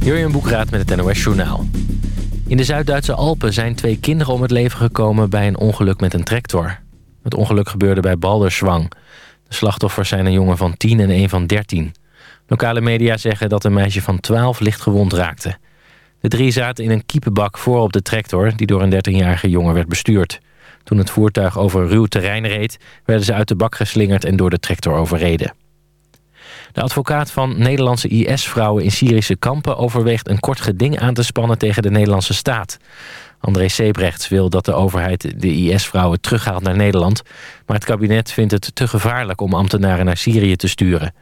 Jurjen Boekraat met het NOS Journaal. In de Zuid-Duitse Alpen zijn twee kinderen om het leven gekomen... bij een ongeluk met een tractor. Het ongeluk gebeurde bij Balderswang. De slachtoffers zijn een jongen van 10 en een van 13. Lokale media zeggen dat een meisje van 12 licht gewond raakte. De drie zaten in een kiepenbak voor op de tractor... die door een 13-jarige jongen werd bestuurd. Toen het voertuig over ruw terrein reed... werden ze uit de bak geslingerd en door de tractor overreden. De advocaat van Nederlandse IS-vrouwen in Syrische kampen... overweegt een kort geding aan te spannen tegen de Nederlandse staat. André Sebrechts wil dat de overheid de IS-vrouwen terughaalt naar Nederland... maar het kabinet vindt het te gevaarlijk om ambtenaren naar Syrië te sturen.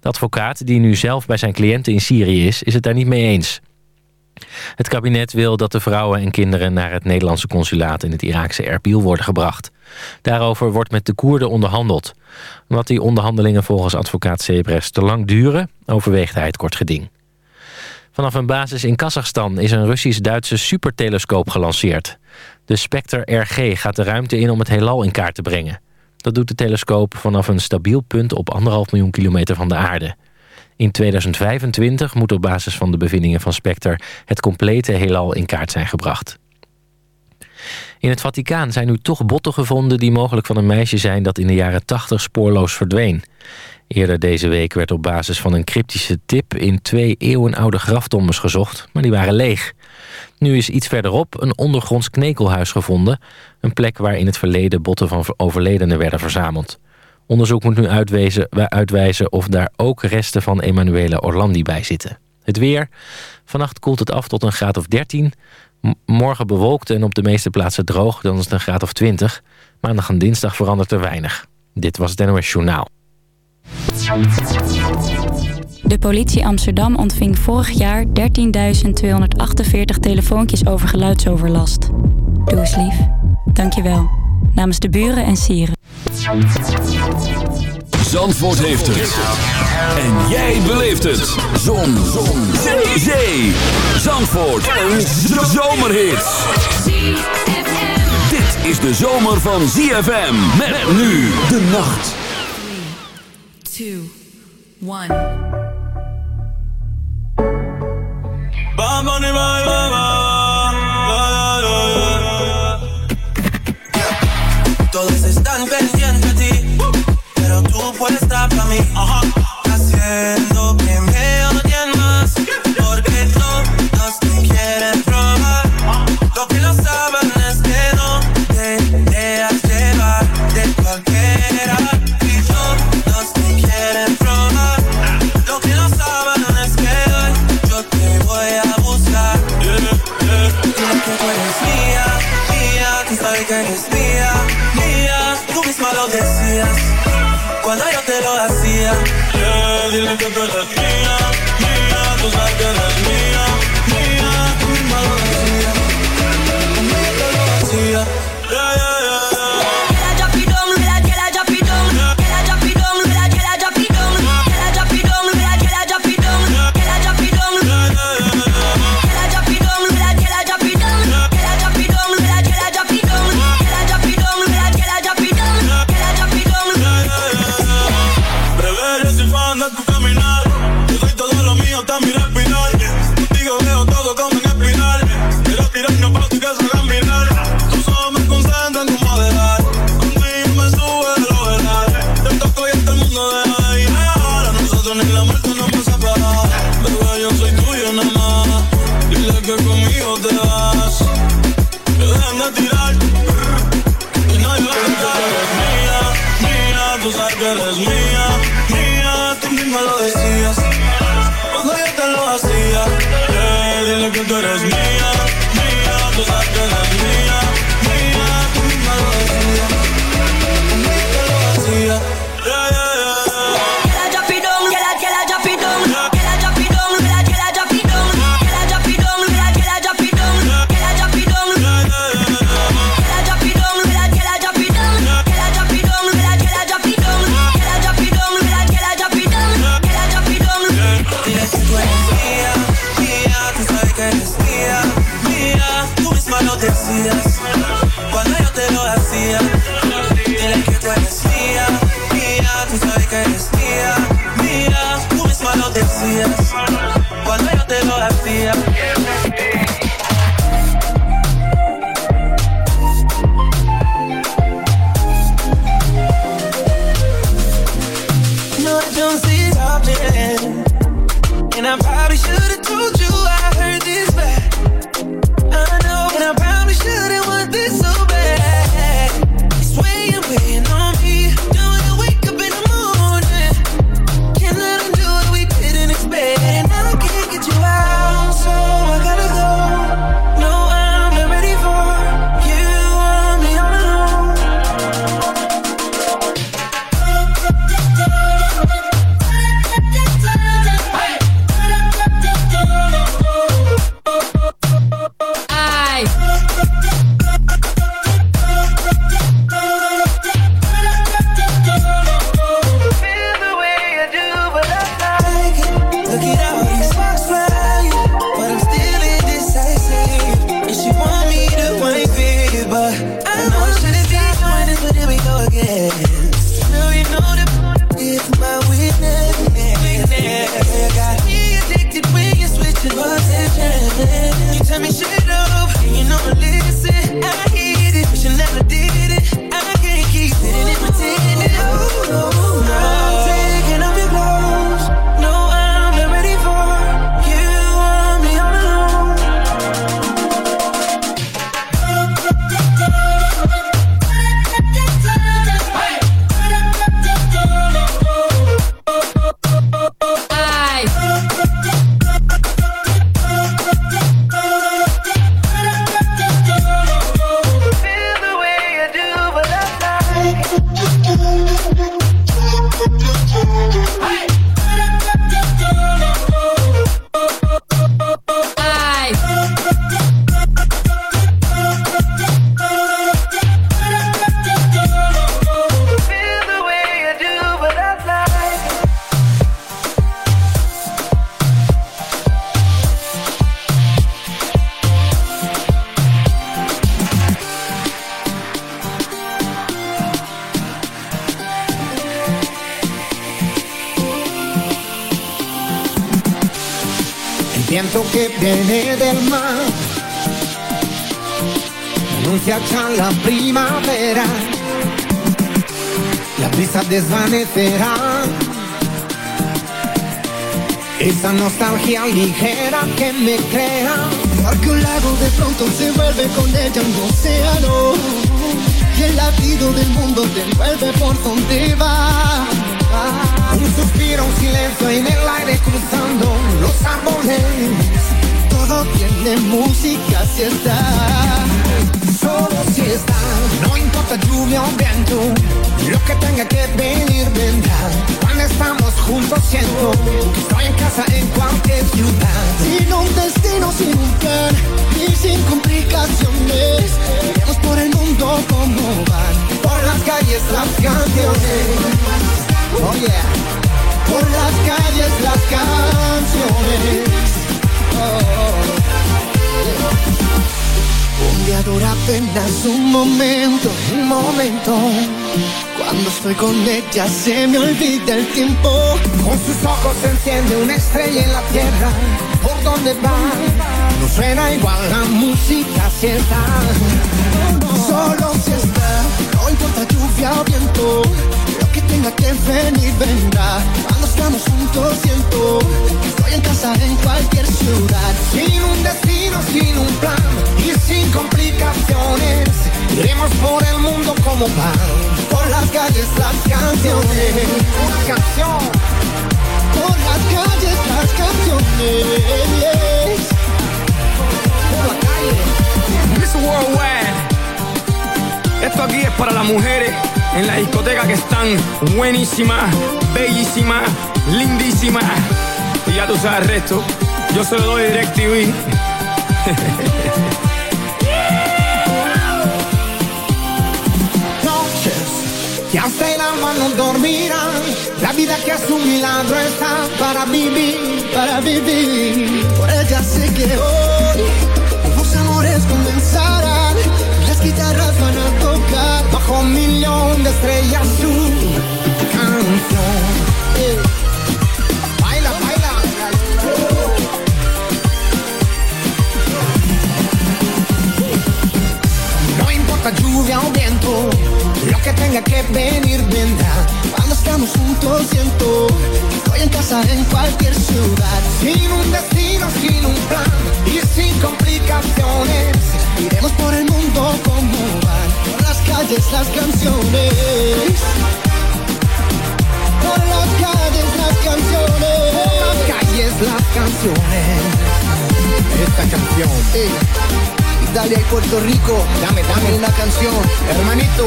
De advocaat, die nu zelf bij zijn cliënten in Syrië is, is het daar niet mee eens. Het kabinet wil dat de vrouwen en kinderen naar het Nederlandse consulaat in het Iraakse Erbil worden gebracht. Daarover wordt met de Koerden onderhandeld. Omdat die onderhandelingen volgens advocaat Sebres te lang duren, overweegt hij het kort geding. Vanaf een basis in Kazachstan is een Russisch-Duitse supertelescoop gelanceerd. De Spectre RG gaat de ruimte in om het heelal in kaart te brengen. Dat doet de telescoop vanaf een stabiel punt op anderhalf miljoen kilometer van de aarde. In 2025 moet op basis van de bevindingen van Spectre... het complete heelal in kaart zijn gebracht. In het Vaticaan zijn nu toch botten gevonden die mogelijk van een meisje zijn... dat in de jaren 80 spoorloos verdween. Eerder deze week werd op basis van een cryptische tip... in twee eeuwenoude graftombes gezocht, maar die waren leeg. Nu is iets verderop een ondergronds knekelhuis gevonden... een plek waar in het verleden botten van overledenen werden verzameld. Onderzoek moet nu uitwijzen, uitwijzen of daar ook resten van Emanuele Orlandi bij zitten. Het weer. Vannacht koelt het af tot een graad of 13. morgen bewolkt en op de meeste plaatsen droog, dan is het een graad of 20. Maandag en dinsdag verandert er weinig. Dit was het NOS Journaal. De politie Amsterdam ontving vorig jaar 13.248 telefoontjes over geluidsoverlast. Doe eens lief. Dank je wel. Namens de buren en sieren. Zandvoort heeft het. En jij beleeft het. Zon. Zon. Zee. Zee. Zandvoort. Een zomerhit. Dit is de zomer van ZFM. Met nu de nacht. 3, 2, 1. me, uh huh. siento todo lo que viento que viene del mar anuncia ya la primavera. La brisa desvanecerá esa nostalgia ligera que me crea. Porque un lago de pronto se vuelve con ella un océano Y el latido del mundo te envuelve por donde va Un suspiro, un silencio en el aire cruzando los árboles. Todo tiene música si está Solo si está, no importa lluvia o viento, lo que tenga que venir vendrá. Cuando estamos juntos siento que estoy en casa en cualquier ciudad. Sin un destino, sin un plan Y sin complicaciones Iremos por el mundo como van Por las calles las canciones. Oh yeah. Por las calles las canciones Oh. Un día dura apenas un momento, un momento. Cuando estoy con ella se me olvida el tiempo. Con sus ojos se enciende una estrella en la tierra. Por donde va, no suena igual la música si está. Solo si está, no importa lluvia o viento. Tenga que venir vendrá. Cuando estamos juntos siento que estoy en casa en cualquier ciudad. Sin un destino, sin un plan y sin complicaciones. Iremos por el mundo como van. Por las calles las canciones. Una canción. Por las calles las canciones. Por la calle. Miss Worldwide. Esto aquí es para las mujeres en la discoteca que están buenísimas, bellísimas, lindísimas. Y ya tú sabes el resto. Yo se lo doy DirecTV. noches que hasta el alma no dormirá. La vida que a su milagro está para vivir. Para vivir, por ella sé que hoy nuevos amores comenzarán. Las guitarras van a un millón de estrellas su canción. Baila, baila. No importa lluvia o viento, lo que tenga que venir vendrá. Cuando estamos juntos siento que estoy en casa en cualquier ciudad. Sin un destino, sin un plan y sin complicaciones, iremos por el mundo como van calles las canciones. Por las calles las canciones. Por las calles las canciones. Esta canción. Italia y Puerto Rico. Dame, dame una canción, hermanito.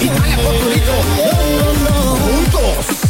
Italia, Puerto Rico. Juntos.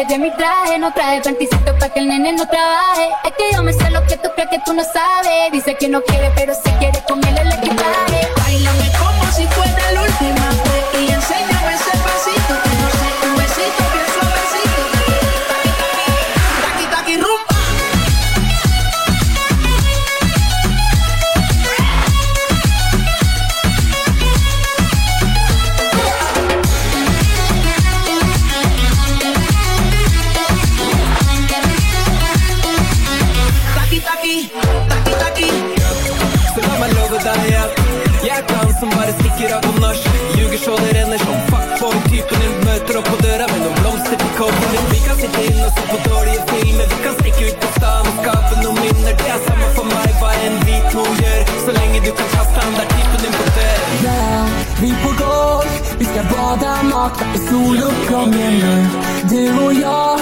Sobresale de mi traje. No traje panticito para que el nene no trabaje. Es que yo me sé lo que tú crees que tú no sabes. Dice que no quiere, pero se quiere comerle el soluppgången nu Du och jag,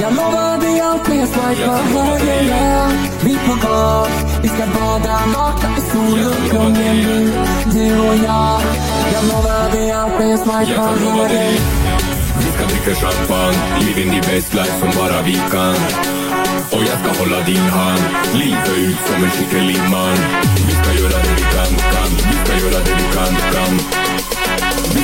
jag lovar dig allt när jag swipar höger yeah. Vi på golf, vi ska bada nakna i soluppgången nu Du och jag, jag lovar dig allt när jag swipar höger Vi ska dricka champagne, living the best life som bara vi kan. Och jag ska hålla din hand, livet ut som en skicklig Vi ska göra det vi kan, kan, vi ska göra det vi kan, kan.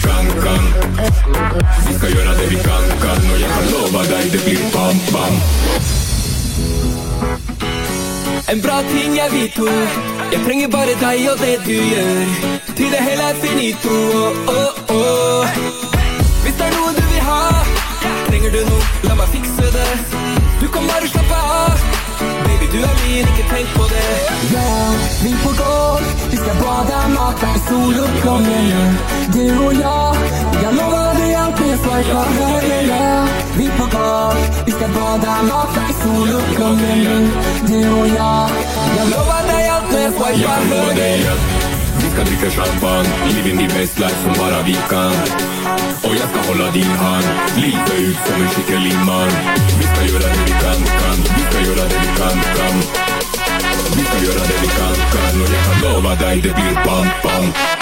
ska göra det vi kan, kan Vi ska göra det vi kan, kan Och jag kan lova dig det blir bam, bam En bra ting jeg vet to Jeg trenger bare deg og det du gjør Til det hele er finito oh, oh, oh. Hvis det er noe du vil ha Trenger du noe, la meg fikse det Du kan bare du er min, ikke tenk på det. Yeah, vi på golf, vi ska bada nakna i soluppgången nu Du och jag, jag lovar dig allt när jag swipar höger yeah. Vi på golf, vi ska bada nakna i soluppgången nu Du och jag, jag lovar dig allt när jag Jag höger dig att vi ska dricka champagne, living the best life som bara vi kan och jag ska hålla din hand, livet ut som en skicklig man Vi ska göra det vi kan, kan, vi ska göra det vi kan, kan. Vi ska göra det vi kan, kan. Och jag kan lova dig det blir bam, bam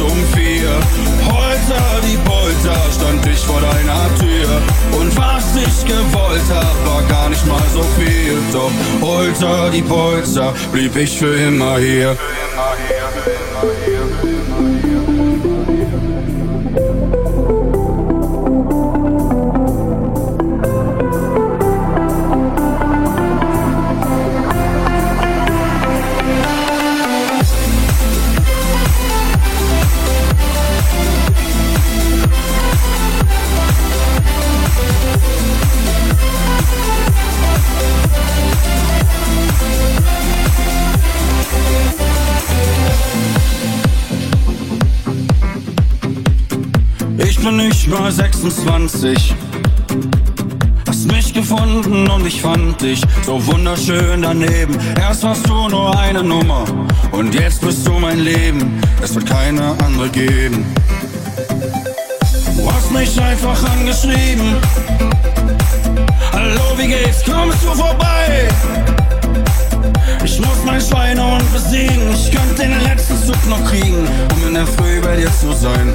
um vier. Holter die Polter, stand ich vor deiner Tür. Und was ich gewollt hab, war gar nicht mal so viel. Doch Holter die Polter, blieb ich für immer hier. Für immer hier, für immer hier. Mal 26. Hast mich gefunden und ich fand dich so wunderschön daneben. Erst warst du nur eine Nummer und jetzt bist du mein Leben. Es wird keine andere geben. Du hast mich einfach angeschrieben. Hallo, wie geht's? Kommst du vorbei? Ich muss mein Schweinehund besiegen. Ich könnte den letzten Zug noch kriegen, um in der Früh bei dir zu sein.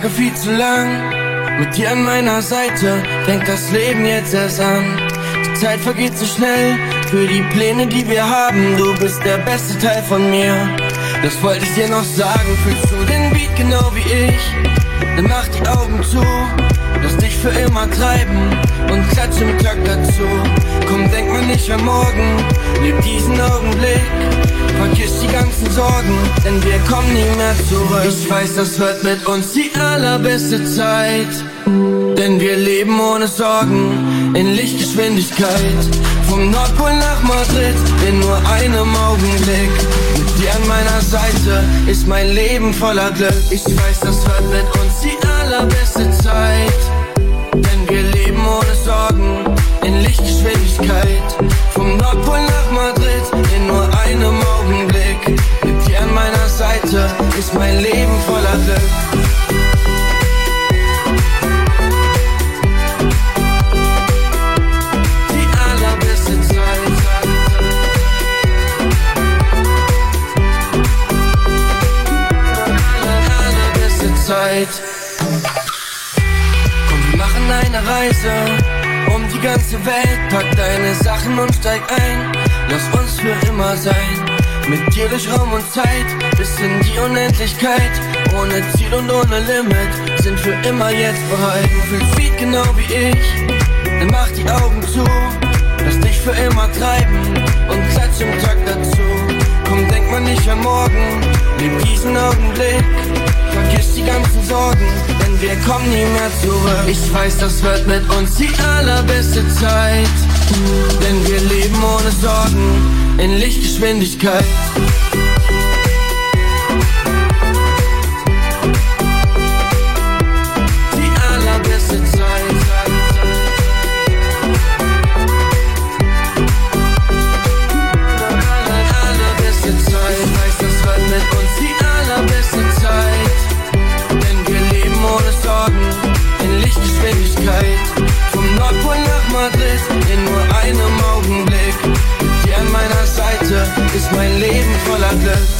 Tage viel zu lang. Mit dir an meiner Seite fängt das Leben jetzt erst an. Die Zeit vergeht so schnell für die Pläne, die wir haben. Du bist der beste Teil von mir. Das wollte ich dir noch sagen. Fühlst du den Beat genau wie ich? Dann mach die Augen zu. Für immer treiben und klatsch im Takt dazu. Komm, denk mal nicht an morgen, leb diesen Augenblick. Vergiss die ganzen Sorgen, denn wir kommen nie mehr zurück. Ich weiß, das wird mit uns die allerbeste Zeit. Denn wir leben ohne Sorgen in Lichtgeschwindigkeit. Vom Nordpol nach Madrid in nur einem Augenblick. Mit dir an meiner Seite ist mein Leben voller Glück. Ich weiß, das wird mit uns die allerbeste Zeit. Ist mein Leben voller Glück. Die allerbeste Zeit. Allerbeste Zeit. Komm, wir machen eine Reise um die ganze Welt. Pack deine Sachen und steig ein. Lass uns für immer sein. Mit dir durch Raum und Zeit bis in die Unendlichkeit. Ohne Ziel und ohne Limit sind für immer jetzt bereit. Du fühlst Beat genau wie ich. Dann mach die Augen zu. Lass dich für immer treiben und klatsch im Takt dazu. Komm, denk mal nicht an morgen. Leb diesen Augenblick. Vergiss die ganzen Sorgen, denn wir kommen nie mehr zurück. Ich weiß, das wird mit uns die allerbeste Zeit. Denn wir leben ohne Sorgen in Lichtgeschwindigkeit. ist mein Leben voller Glück.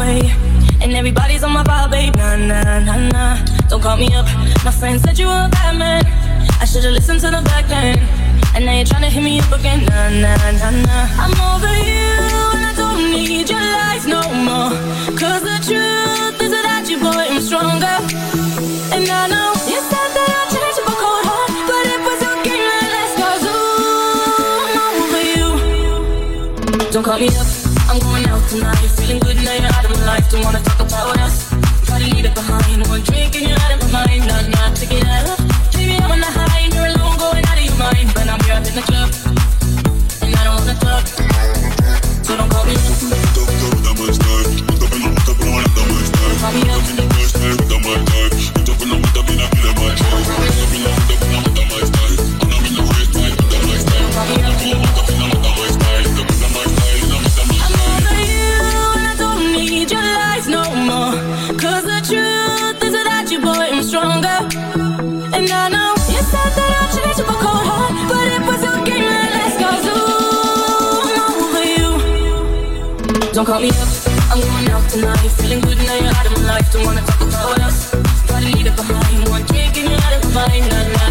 Way. And everybody's on my vibe, babe. Nah, nah, nah, nah. Don't call me up. My friend said you were a bad man. I should've listened to the back then. And now you're trying to hit me up again. Nah, nah, nah, nah. I'm over you, and I don't need your lies no more. Cause the truth is without you, boy, I'm stronger. And I know you said that I'd up cold heart. But it was your game that I'm over you. Don't call me up, Don't wanna talk about us. Gotta leave it behind. One drink and you're out of my mind. Not, not to get up. Baby, Don't call me up, I'm going out tonight. Feeling good now you're out of my life. Don't wanna talk about us. Gotta leave it behind. One drink and you're out of my mind. Not, not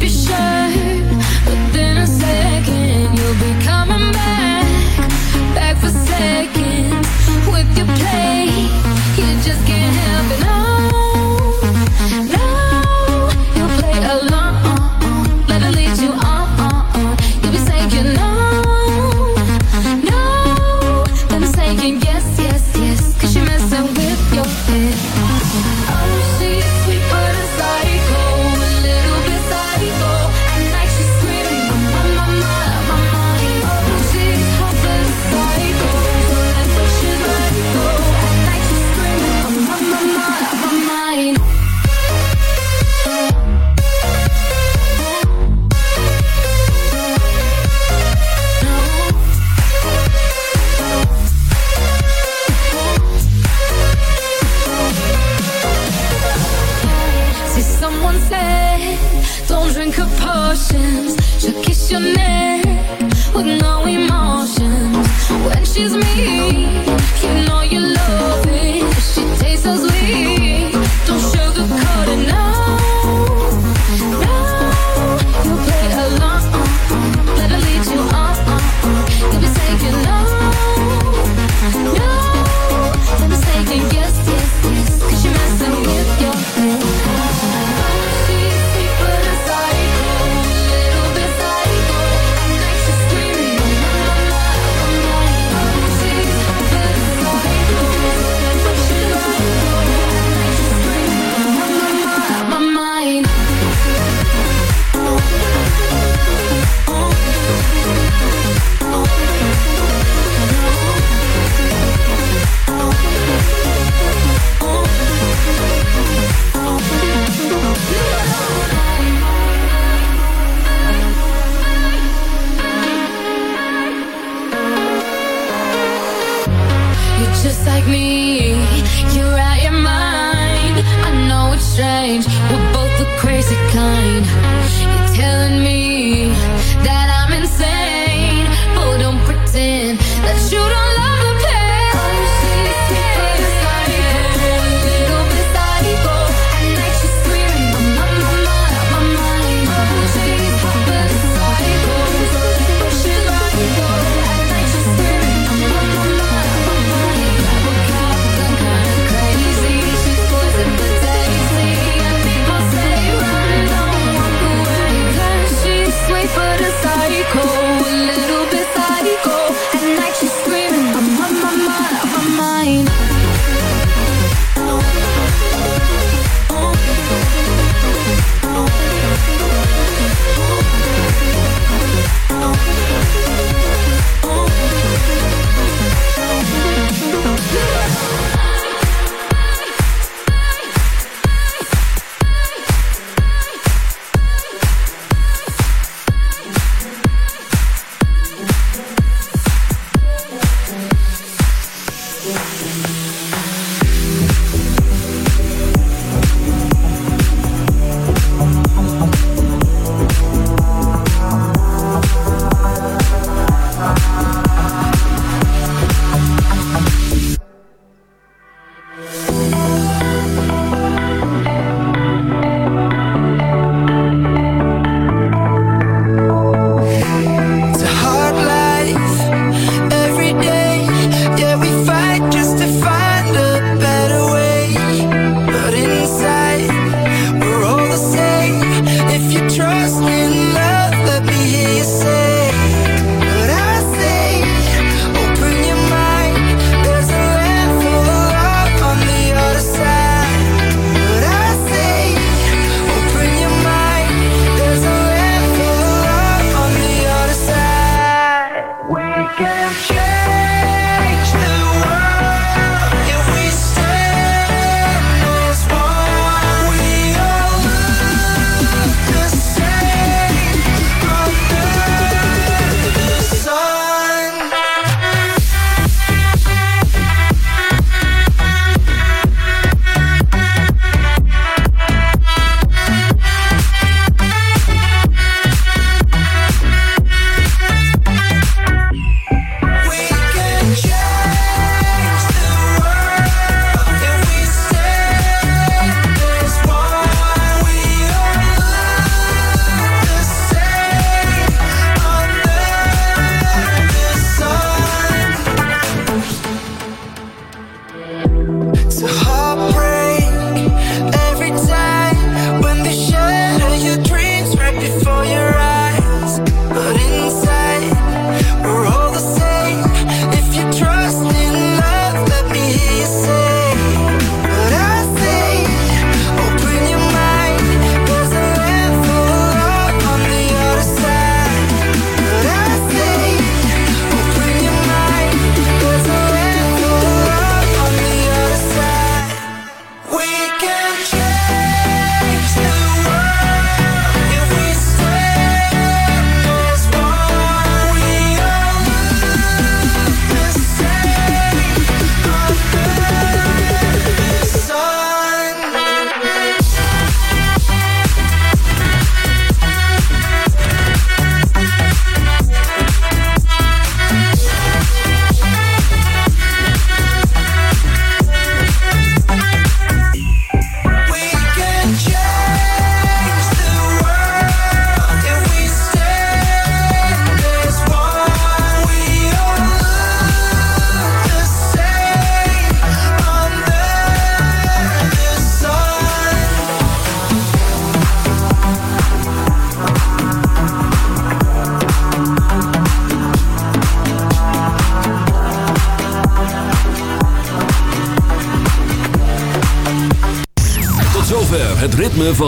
Be your